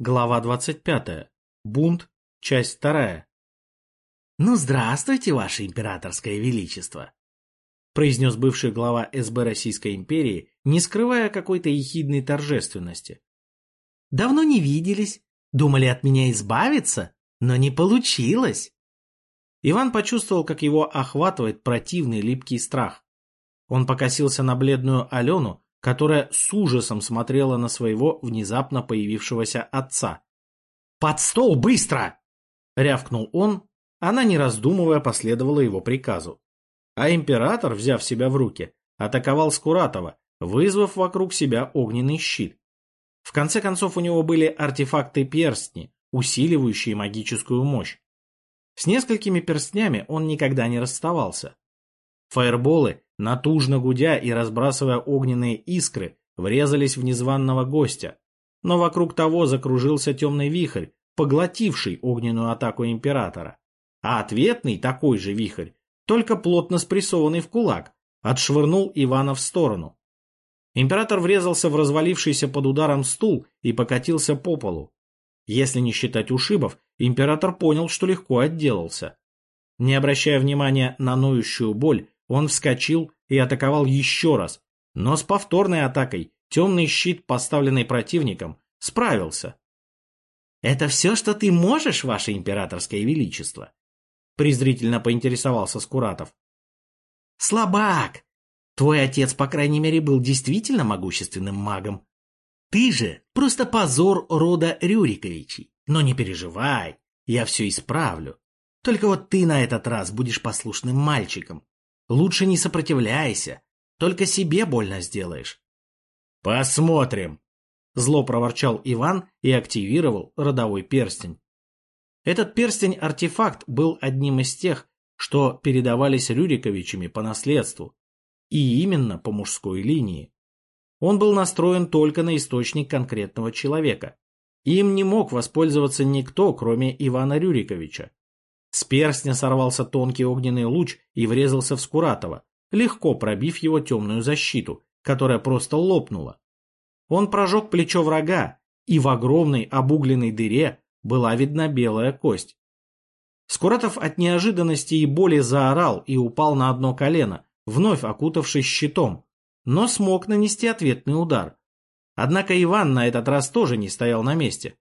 Глава 25. Бунт. Часть 2. «Ну, здравствуйте, Ваше Императорское Величество!» произнес бывший глава СБ Российской империи, не скрывая какой-то ехидной торжественности. «Давно не виделись. Думали от меня избавиться, но не получилось!» Иван почувствовал, как его охватывает противный липкий страх. Он покосился на бледную Алену, которая с ужасом смотрела на своего внезапно появившегося отца. «Под стол, быстро!» — рявкнул он. Она, не раздумывая, последовала его приказу. А император, взяв себя в руки, атаковал Скуратова, вызвав вокруг себя огненный щит. В конце концов, у него были артефакты-перстни, усиливающие магическую мощь. С несколькими перстнями он никогда не расставался. Фаерболы натужно гудя и разбрасывая огненные искры, врезались в незваного гостя. Но вокруг того закружился темный вихрь, поглотивший огненную атаку императора. А ответный такой же вихрь, только плотно спрессованный в кулак, отшвырнул Ивана в сторону. Император врезался в развалившийся под ударом стул и покатился по полу. Если не считать ушибов, император понял, что легко отделался. Не обращая внимания на ноющую боль, он вскочил и атаковал еще раз, но с повторной атакой темный щит, поставленный противником, справился. «Это все, что ты можешь, ваше императорское величество?» презрительно поинтересовался Скуратов. «Слабак! Твой отец, по крайней мере, был действительно могущественным магом. Ты же просто позор рода Рюриковичей. Но не переживай, я все исправлю. Только вот ты на этот раз будешь послушным мальчиком, Лучше не сопротивляйся, только себе больно сделаешь. Посмотрим. Зло проворчал Иван и активировал родовой перстень. Этот перстень-артефакт был одним из тех, что передавались Рюриковичами по наследству, и именно по мужской линии. Он был настроен только на источник конкретного человека. Им не мог воспользоваться никто, кроме Ивана Рюриковича. С перстня сорвался тонкий огненный луч и врезался в Скуратова, легко пробив его темную защиту, которая просто лопнула. Он прожег плечо врага, и в огромной обугленной дыре была видна белая кость. Скуратов от неожиданности и боли заорал и упал на одно колено, вновь окутавшись щитом, но смог нанести ответный удар. Однако Иван на этот раз тоже не стоял на месте.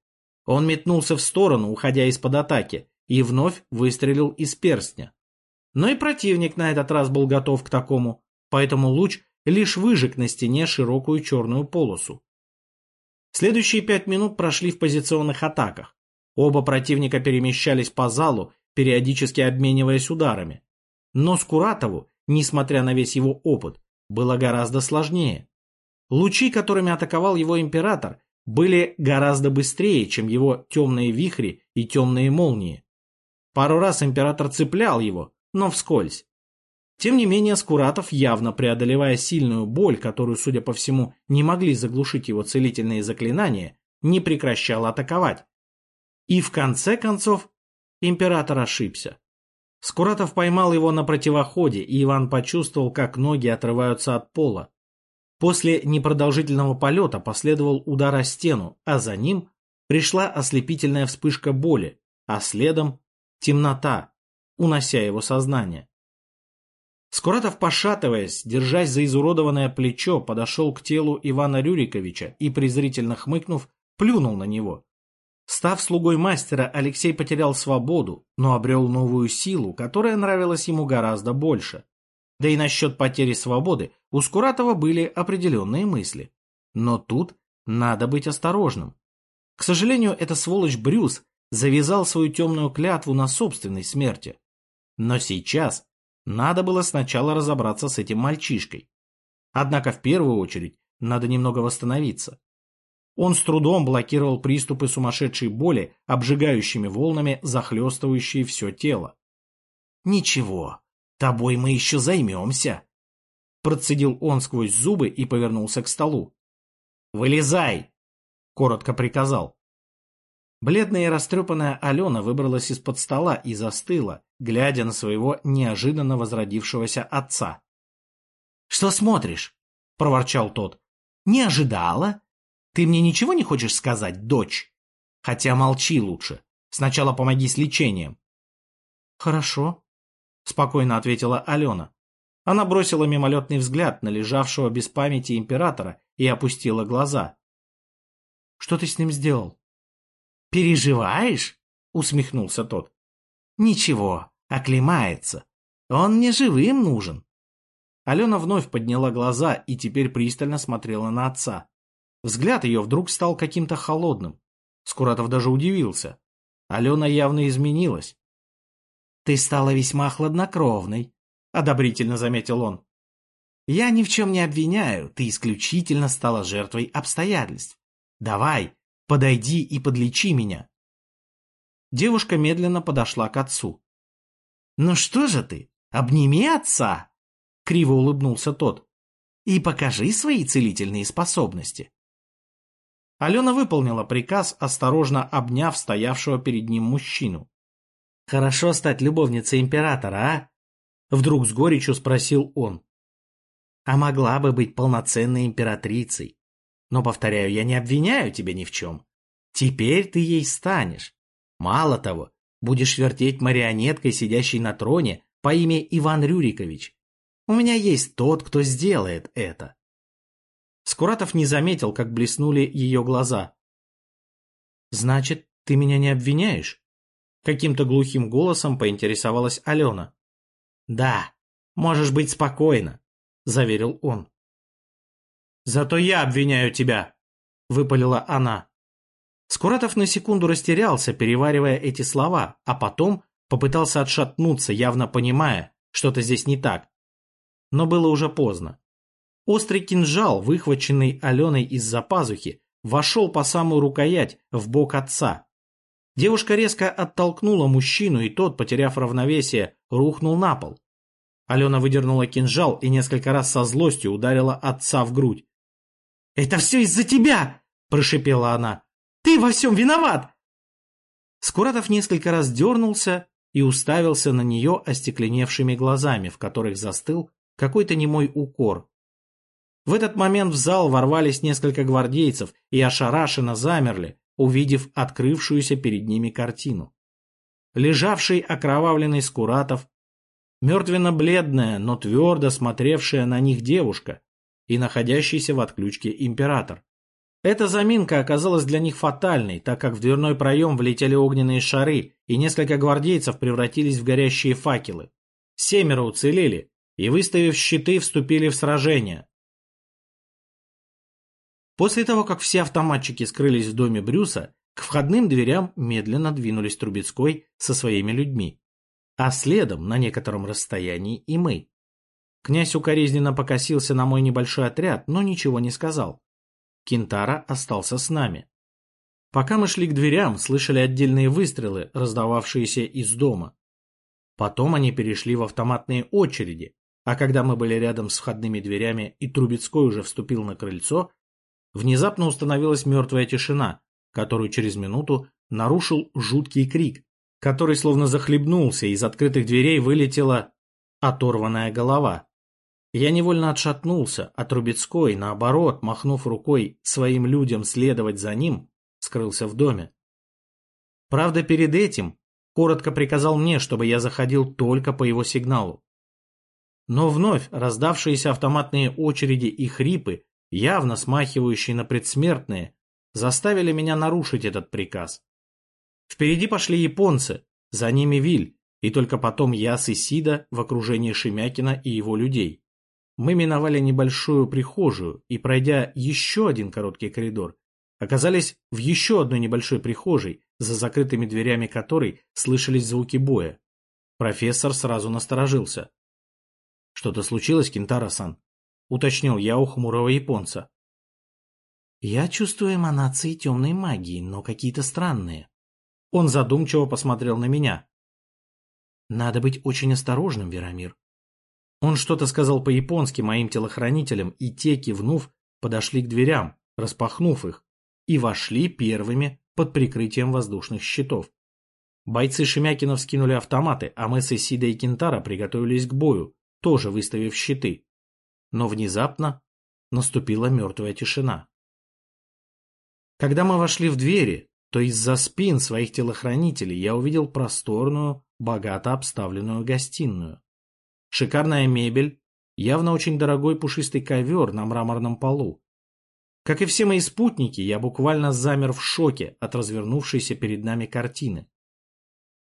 Он метнулся в сторону, уходя из-под атаки, и вновь выстрелил из перстня. Но и противник на этот раз был готов к такому, поэтому луч лишь выжег на стене широкую черную полосу. Следующие пять минут прошли в позиционных атаках. Оба противника перемещались по залу, периодически обмениваясь ударами. Но Скуратову, несмотря на весь его опыт, было гораздо сложнее. Лучи, которыми атаковал его император, были гораздо быстрее, чем его темные вихри и темные молнии. Пару раз император цеплял его, но вскользь. Тем не менее, Скуратов, явно преодолевая сильную боль, которую, судя по всему, не могли заглушить его целительные заклинания, не прекращал атаковать. И в конце концов император ошибся. Скуратов поймал его на противоходе, и Иван почувствовал, как ноги отрываются от пола. После непродолжительного полета последовал удар о стену, а за ним пришла ослепительная вспышка боли, а следом темнота, унося его сознание. Скуратов, пошатываясь, держась за изуродованное плечо, подошел к телу Ивана Рюриковича и, презрительно хмыкнув, плюнул на него. Став слугой мастера, Алексей потерял свободу, но обрел новую силу, которая нравилась ему гораздо больше. Да и насчет потери свободы у Скуратова были определенные мысли. Но тут надо быть осторожным. К сожалению, эта сволочь Брюс завязал свою темную клятву на собственной смерти. Но сейчас надо было сначала разобраться с этим мальчишкой. Однако в первую очередь надо немного восстановиться. Он с трудом блокировал приступы сумасшедшей боли, обжигающими волнами, захлестывающие все тело. «Ничего, тобой мы еще займемся», — процедил он сквозь зубы и повернулся к столу. «Вылезай!» — коротко приказал. Бледная и растрепанная Алена выбралась из-под стола и застыла, глядя на своего неожиданно возродившегося отца. — Что смотришь? — проворчал тот. — Не ожидала? Ты мне ничего не хочешь сказать, дочь? Хотя молчи лучше. Сначала помоги с лечением. Хорошо, спокойно ответила Алена. Она бросила мимолетный взгляд на лежавшего без памяти императора и опустила глаза. Что ты с ним сделал? Переживаешь? Усмехнулся тот. Ничего, оклемается. Он мне живым нужен. Алена вновь подняла глаза и теперь пристально смотрела на отца. Взгляд ее вдруг стал каким-то холодным. Скуратов даже удивился. Алена явно изменилась. «Ты стала весьма хладнокровной», — одобрительно заметил он. «Я ни в чем не обвиняю, ты исключительно стала жертвой обстоятельств. Давай, подойди и подлечи меня». Девушка медленно подошла к отцу. «Ну что же ты, обними отца!» — криво улыбнулся тот. «И покажи свои целительные способности». Алена выполнила приказ, осторожно обняв стоявшего перед ним мужчину. «Хорошо стать любовницей императора, а?» Вдруг с горечью спросил он. «А могла бы быть полноценной императрицей. Но, повторяю, я не обвиняю тебя ни в чем. Теперь ты ей станешь. Мало того, будешь вертеть марионеткой, сидящей на троне по имени Иван Рюрикович. У меня есть тот, кто сделает это. Скуратов не заметил, как блеснули ее глаза. «Значит, ты меня не обвиняешь?» Каким-то глухим голосом поинтересовалась Алена. «Да, можешь быть спокойна», — заверил он. «Зато я обвиняю тебя», — выпалила она. Скуратов на секунду растерялся, переваривая эти слова, а потом попытался отшатнуться, явно понимая, что-то здесь не так. Но было уже поздно. Острый кинжал, выхваченный Аленой из-за пазухи, вошел по самую рукоять в бок отца. Девушка резко оттолкнула мужчину, и тот, потеряв равновесие, рухнул на пол. Алена выдернула кинжал и несколько раз со злостью ударила отца в грудь. «Это все из-за тебя!» – прошипела она. «Ты во всем виноват!» Скуратов несколько раз дернулся и уставился на нее остекленевшими глазами, в которых застыл какой-то немой укор. В этот момент в зал ворвались несколько гвардейцев и ошарашенно замерли, увидев открывшуюся перед ними картину. Лежавший окровавленный Скуратов, мертвенно-бледная, но твердо смотревшая на них девушка и находящийся в отключке император. Эта заминка оказалась для них фатальной, так как в дверной проем влетели огненные шары, и несколько гвардейцев превратились в горящие факелы. Семеро уцелели и, выставив щиты, вступили в сражение. После того, как все автоматчики скрылись в доме Брюса, к входным дверям медленно двинулись Трубецкой со своими людьми, а следом на некотором расстоянии и мы. Князь укоризненно покосился на мой небольшой отряд, но ничего не сказал. Кентара остался с нами. Пока мы шли к дверям, слышали отдельные выстрелы, раздававшиеся из дома. Потом они перешли в автоматные очереди, а когда мы были рядом с входными дверями и Трубецкой уже вступил на крыльцо, Внезапно установилась мертвая тишина, которую через минуту нарушил жуткий крик, который словно захлебнулся, из открытых дверей вылетела оторванная голова. Я невольно отшатнулся, а Трубецкой, наоборот, махнув рукой своим людям следовать за ним, скрылся в доме. Правда, перед этим коротко приказал мне, чтобы я заходил только по его сигналу. Но вновь раздавшиеся автоматные очереди и хрипы явно смахивающие на предсмертные, заставили меня нарушить этот приказ. Впереди пошли японцы, за ними Виль, и только потом я с Исида в окружении Шемякина и его людей. Мы миновали небольшую прихожую и, пройдя еще один короткий коридор, оказались в еще одной небольшой прихожей, за закрытыми дверями которой слышались звуки боя. Профессор сразу насторожился. «Что-то случилось, Кентара-сан?» уточнил я у хмурого японца. Я чувствую эманации темной магии, но какие-то странные. Он задумчиво посмотрел на меня. Надо быть очень осторожным, Верамир. Он что-то сказал по-японски моим телохранителям, и те, кивнув, подошли к дверям, распахнув их, и вошли первыми под прикрытием воздушных щитов. Бойцы Шемякина вскинули автоматы, а мы с Исидой и Кентара приготовились к бою, тоже выставив щиты но внезапно наступила мертвая тишина. Когда мы вошли в двери, то из-за спин своих телохранителей я увидел просторную, богато обставленную гостиную. Шикарная мебель, явно очень дорогой пушистый ковер на мраморном полу. Как и все мои спутники, я буквально замер в шоке от развернувшейся перед нами картины.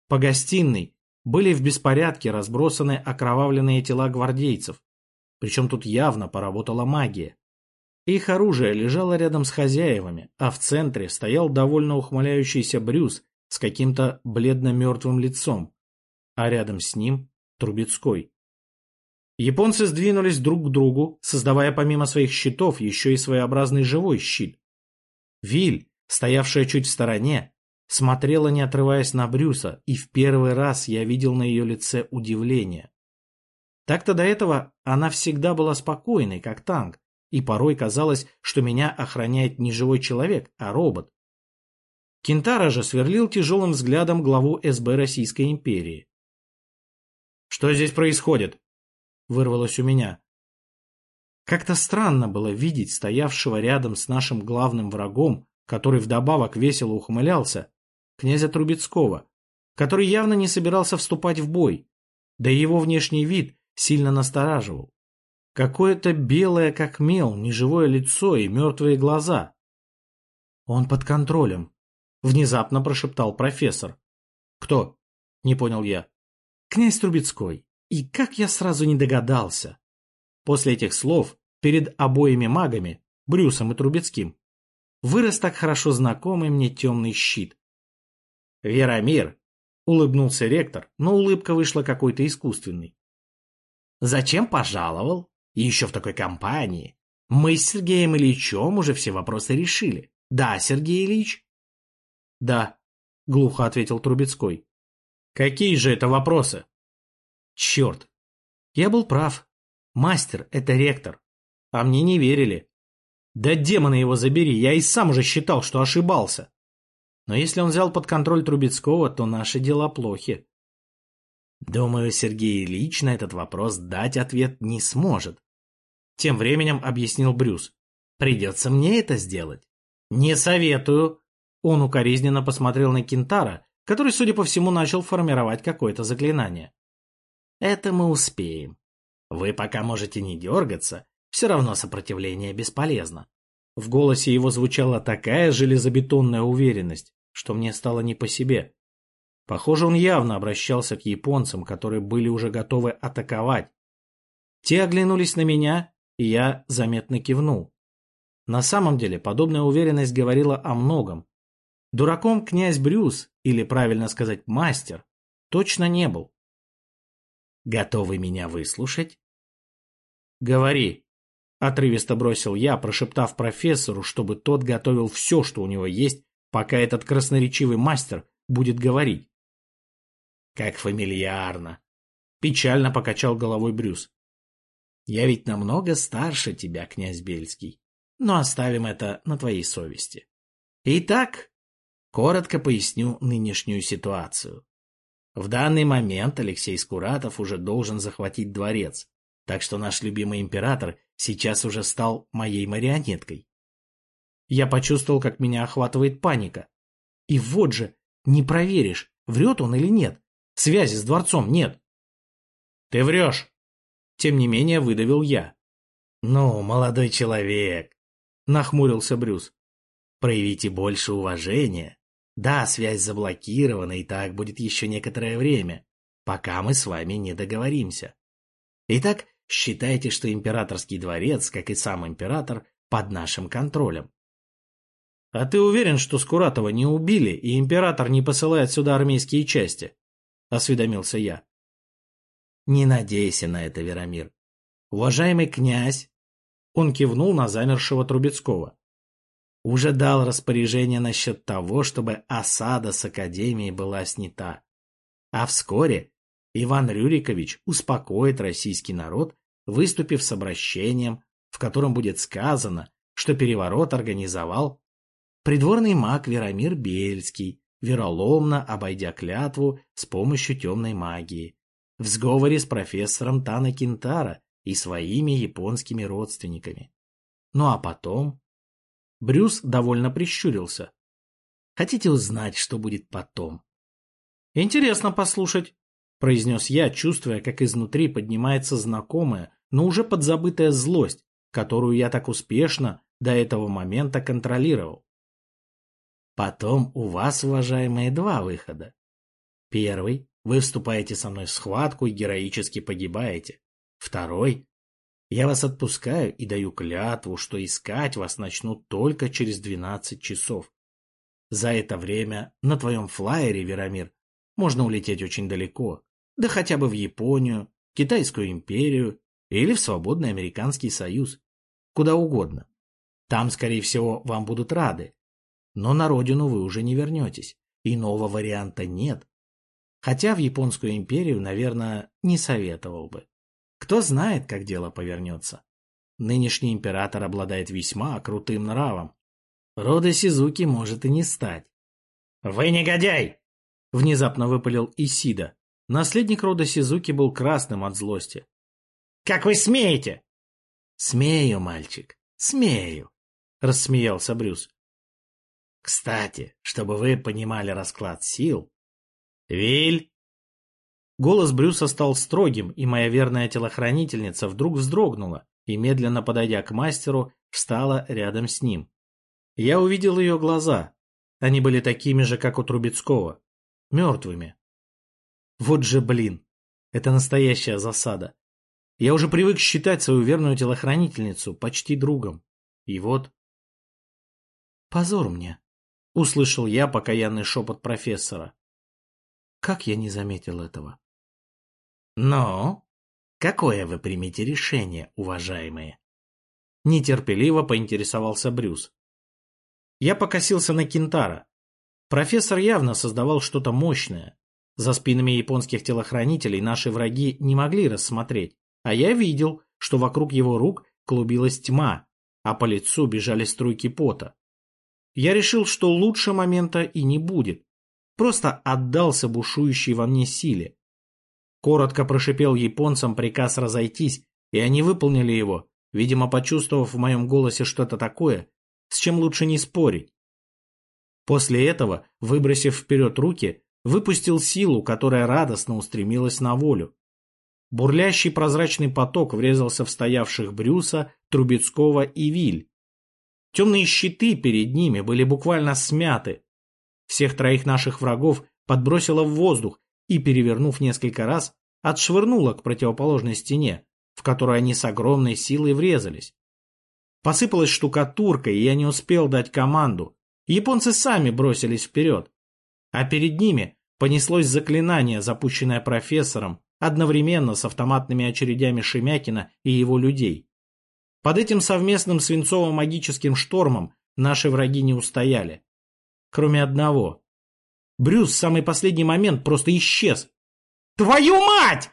По гостиной были в беспорядке разбросаны окровавленные тела гвардейцев, причем тут явно поработала магия. Их оружие лежало рядом с хозяевами, а в центре стоял довольно ухмыляющийся Брюс с каким-то бледно-мертвым лицом, а рядом с ним Трубецкой. Японцы сдвинулись друг к другу, создавая помимо своих щитов еще и своеобразный живой щит. Виль, стоявшая чуть в стороне, смотрела, не отрываясь на Брюса, и в первый раз я видел на ее лице удивление. Так-то до этого она всегда была спокойной, как танк, и порой казалось, что меня охраняет не живой человек, а робот. Кентара же сверлил тяжелым взглядом главу СБ Российской империи. «Что здесь происходит?» — вырвалось у меня. Как-то странно было видеть стоявшего рядом с нашим главным врагом, который вдобавок весело ухмылялся, князя Трубецкого, который явно не собирался вступать в бой, да и его внешний вид сильно настораживал. Какое-то белое, как мел, неживое лицо и мертвые глаза. «Он под контролем», — внезапно прошептал профессор. «Кто?» — не понял я. «Князь Трубецкой. И как я сразу не догадался». После этих слов перед обоими магами, Брюсом и Трубецким, вырос так хорошо знакомый мне темный щит. «Верамир!» — улыбнулся ректор, но улыбка вышла какой-то искусственной. «Зачем пожаловал?» И еще в такой компании. Мы с Сергеем Ильичем уже все вопросы решили. Да, Сергей Ильич? Да, глухо ответил Трубецкой. Какие же это вопросы? Черт. Я был прав. Мастер — это ректор. А мне не верили. Да демона его забери, я и сам уже считал, что ошибался. Но если он взял под контроль Трубецкого, то наши дела плохи. Думаю, Сергей Ильич на этот вопрос дать ответ не сможет. Тем временем объяснил Брюс. Придется мне это сделать. Не советую. Он укоризненно посмотрел на Кентара, который, судя по всему, начал формировать какое-то заклинание. Это мы успеем. Вы пока можете не дергаться, все равно сопротивление бесполезно. В голосе его звучала такая железобетонная уверенность, что мне стало не по себе. Похоже, он явно обращался к японцам, которые были уже готовы атаковать. Те оглянулись на меня и я заметно кивнул. На самом деле, подобная уверенность говорила о многом. Дураком князь Брюс, или правильно сказать мастер, точно не был. Готовы меня выслушать? Говори, отрывисто бросил я, прошептав профессору, чтобы тот готовил все, что у него есть, пока этот красноречивый мастер будет говорить. Как фамильярно. Печально покачал головой Брюс. Я ведь намного старше тебя, князь Бельский. Но оставим это на твоей совести. Итак, коротко поясню нынешнюю ситуацию. В данный момент Алексей Скуратов уже должен захватить дворец, так что наш любимый император сейчас уже стал моей марионеткой. Я почувствовал, как меня охватывает паника. И вот же, не проверишь, врет он или нет. Связи с дворцом нет. — Ты врешь, тем не менее выдавил я. «Ну, молодой человек», — нахмурился Брюс, — «проявите больше уважения. Да, связь заблокирована, и так будет еще некоторое время, пока мы с вами не договоримся. Итак, считайте, что императорский дворец, как и сам император, под нашим контролем. А ты уверен, что Скуратова не убили, и император не посылает сюда армейские части? Осведомился я. Не надейся на это, Верамир. Уважаемый князь, он кивнул на замершего Трубецкого, уже дал распоряжение насчет того, чтобы осада с Академией была снята. А вскоре Иван Рюрикович успокоит российский народ, выступив с обращением, в котором будет сказано, что переворот организовал придворный маг Верамир Бельский, вероломно обойдя клятву с помощью темной магии в сговоре с профессором Тана Кинтара и своими японскими родственниками. Ну а потом... Брюс довольно прищурился. Хотите узнать, что будет потом? Интересно послушать, произнес я, чувствуя, как изнутри поднимается знакомая, но уже подзабытая злость, которую я так успешно до этого момента контролировал. Потом у вас, уважаемые, два выхода. Первый – вы вступаете со мной в схватку и героически погибаете. Второй – я вас отпускаю и даю клятву, что искать вас начнут только через 12 часов. За это время на твоем флайере, Верамир, можно улететь очень далеко, да хотя бы в Японию, Китайскую империю или в свободный Американский Союз, куда угодно. Там, скорее всего, вам будут рады. Но на родину вы уже не вернетесь. Иного варианта нет. Хотя в Японскую империю, наверное, не советовал бы. Кто знает, как дело повернется. Нынешний император обладает весьма крутым нравом. Рода Сизуки может и не стать. «Вы негодяй!» — внезапно выпалил Исида. Наследник рода Сизуки был красным от злости. «Как вы смеете?» «Смею, мальчик, смею», — рассмеялся Брюс. «Кстати, чтобы вы понимали расклад сил...» «Виль!» Голос Брюса стал строгим, и моя верная телохранительница вдруг вздрогнула и, медленно подойдя к мастеру, встала рядом с ним. Я увидел ее глаза. Они были такими же, как у Трубецкого. Мертвыми. Вот же блин. Это настоящая засада. Я уже привык считать свою верную телохранительницу почти другом. И вот... «Позор мне!» — услышал я покаянный шепот профессора. Как я не заметил этого? «Но? Какое вы примете решение, уважаемые?» Нетерпеливо поинтересовался Брюс. Я покосился на Кентара. Профессор явно создавал что-то мощное. За спинами японских телохранителей наши враги не могли рассмотреть, а я видел, что вокруг его рук клубилась тьма, а по лицу бежали струйки пота. Я решил, что лучше момента и не будет. Просто отдался бушующей во мне силе. Коротко прошипел японцам приказ разойтись, и они выполнили его, видимо, почувствовав в моем голосе что-то такое, с чем лучше не спорить. После этого, выбросив вперед руки, выпустил силу, которая радостно устремилась на волю. Бурлящий прозрачный поток врезался в стоявших Брюса, Трубецкого и Виль. Темные щиты перед ними были буквально смяты. Всех троих наших врагов подбросило в воздух и, перевернув несколько раз, отшвырнуло к противоположной стене, в которую они с огромной силой врезались. Посыпалась штукатурка, и я не успел дать команду. Японцы сами бросились вперед. А перед ними понеслось заклинание, запущенное профессором, одновременно с автоматными очередями Шемякина и его людей. Под этим совместным свинцово-магическим штормом наши враги не устояли. Кроме одного. Брюс в самый последний момент просто исчез. «Твою мать!»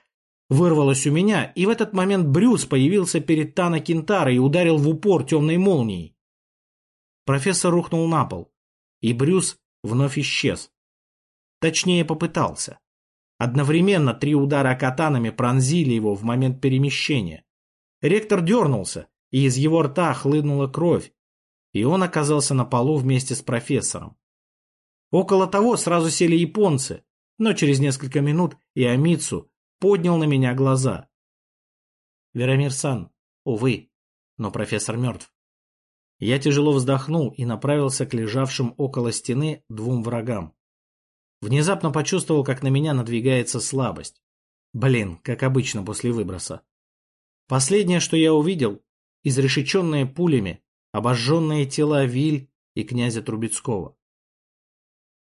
Вырвалось у меня, и в этот момент Брюс появился перед Тана Кентара и ударил в упор темной молнией. Профессор рухнул на пол, и Брюс вновь исчез. Точнее, попытался. Одновременно три удара катанами пронзили его в момент перемещения. Ректор дернулся, и из его рта хлынула кровь, и он оказался на полу вместе с профессором. Около того сразу сели японцы, но через несколько минут и Амицу поднял на меня глаза. Верамир-сан, увы, но профессор мертв. Я тяжело вздохнул и направился к лежавшим около стены двум врагам. Внезапно почувствовал, как на меня надвигается слабость. Блин, как обычно после выброса. Последнее, что я увидел, изрешеченные пулями, обожженные тела Виль и князя Трубецкого.